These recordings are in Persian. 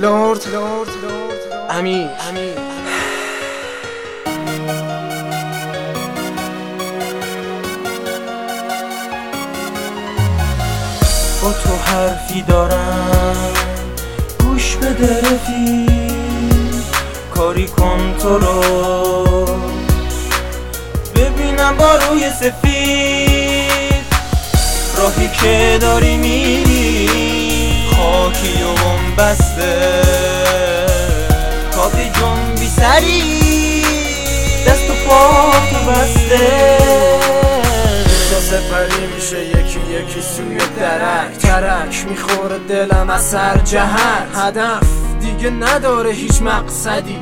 لورد. لورد امیر امیر. با تو حرفی دارم. گوش بده رفیق. کاری کن تو رو. ببینم با روی سفید. راهی که داری میری. خاکی و بسته. کافی جنبی سری دست و پا تو بسته. تا سپری میشه یکی یکی سوی درک. ترک می‌خوره دلم از سر جهت. هدف دیگه نداره هیچ مقصدی.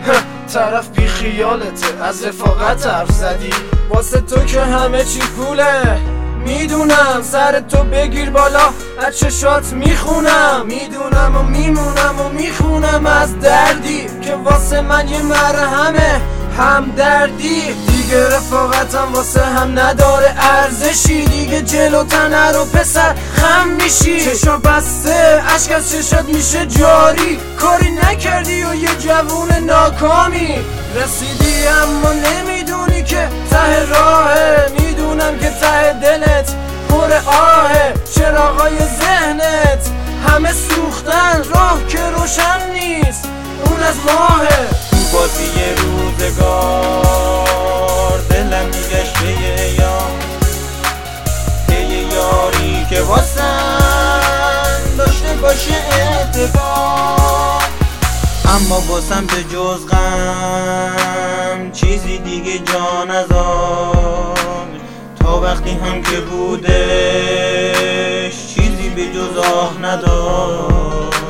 طرف بی خیالته از رفاقت حرف زدی. واسه تو که همه چی پوله. می‌دونم سر تو بگیر بالا از چشات می‌خونم. می‌دونم و میمونم و می‌خونم از دردی که واسه من یه مرهمه هم دردی. دیگه رفاقتم واسه هم نداره ارزشی. دیگه جلو تنه رو پسر خم میشی. چشا بسته عشق از چشات میشه جاری. کاری نکردی و یه جوون ناکامی. رسیدی اما نمی‌دونی که ته راهه. می‌دونم که ته دلت پر آهه. چراغای ذهنت همه سوختن. راه که روشن نیست اون از ماهه. تو بازی روزگار دلم میگشت به یار یه یاری که واسم داشته باشه اعتبار. اما واسم به جز غم چیزی دیگه جا نذاشت تا وقتی هم که بودش چیزی به جز آه نداشت.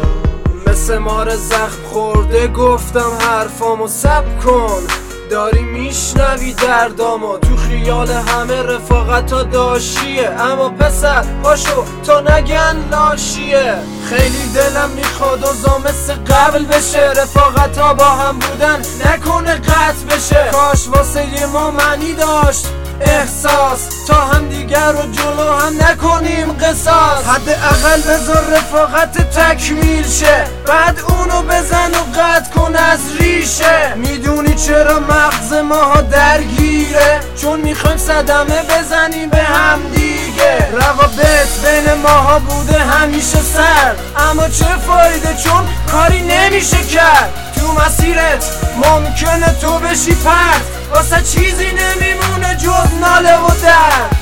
مثل مار زخم خورده گفتم حرفامو سب کن. داری میشنوی دردامو؟ تو خیال همه رفاقتا داشیه. اما پسر پاشو تا نگن لاشیه. خیلی دلم می‌خواد و مثل قبل بشه. رفاقتا با هم بودن نکنه قطع بشه. کاش واسه ما معنی داشت. احساس تا هم دیگر رو جلو هم نکنیم قصاص. حد اقل بذار رفاقت تکمیل شه. بعد اونو بزن و قطع کن از ریشه. می‌دونی چرا مغز ماها درگیره؟ چون می‌خوایم صدمه بزنیم به هم دیگه. روابط بین ماها بوده همیشه سر. اما چه فایده چون کاری نمیشه کرد. تو مسیرت ممکنه تو بشی پرت واسه چیزی نمیمونه. جز ناله و درد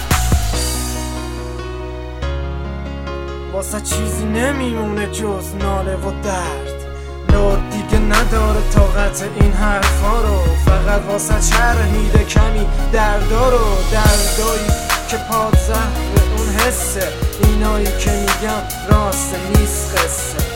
واسه چیزی نمیمونه جز ناله و درد. لورد دیگه نداره طاقت این حرفا رو. فقط واسه چر میده کمی دردا رو. دردایی که پاد زهر اون حسه. اینایی که میگم راست نیست قصه.